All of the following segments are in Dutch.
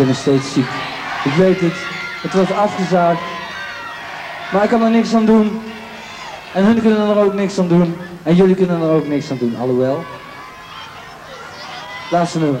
ben nog steeds ziek. Ik weet het. Het wordt afgezaagd. Maar ik kan er niks aan doen. En hun kunnen er ook niks aan doen. En jullie kunnen er ook niks aan doen, alhoewel. Laatste nummer.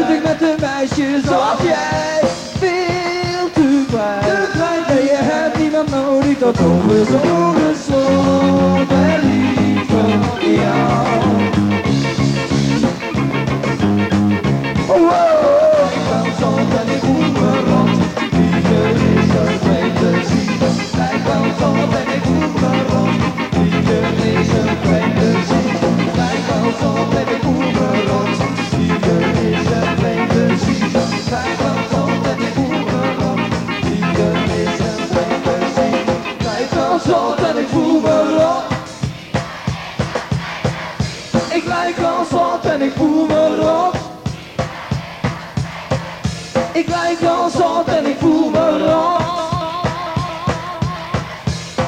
ik met een meisje zoals jij? Veel te fijn. Nee, je hebt niemand nodig tot over zijn oren lijk al zot en ik voel me rot. Ik lijk al zot en ik voel me rot.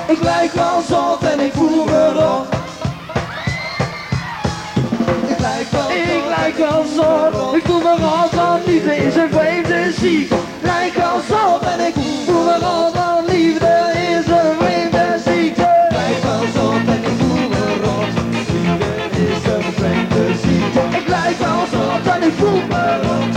Ik lijk al zot en ik voel me rot. Ik lijk wel Ik lijk al zot, ik voel me rot, want liefde is een vreemde ziek. Lijk al zot en ik voel me rot, liefde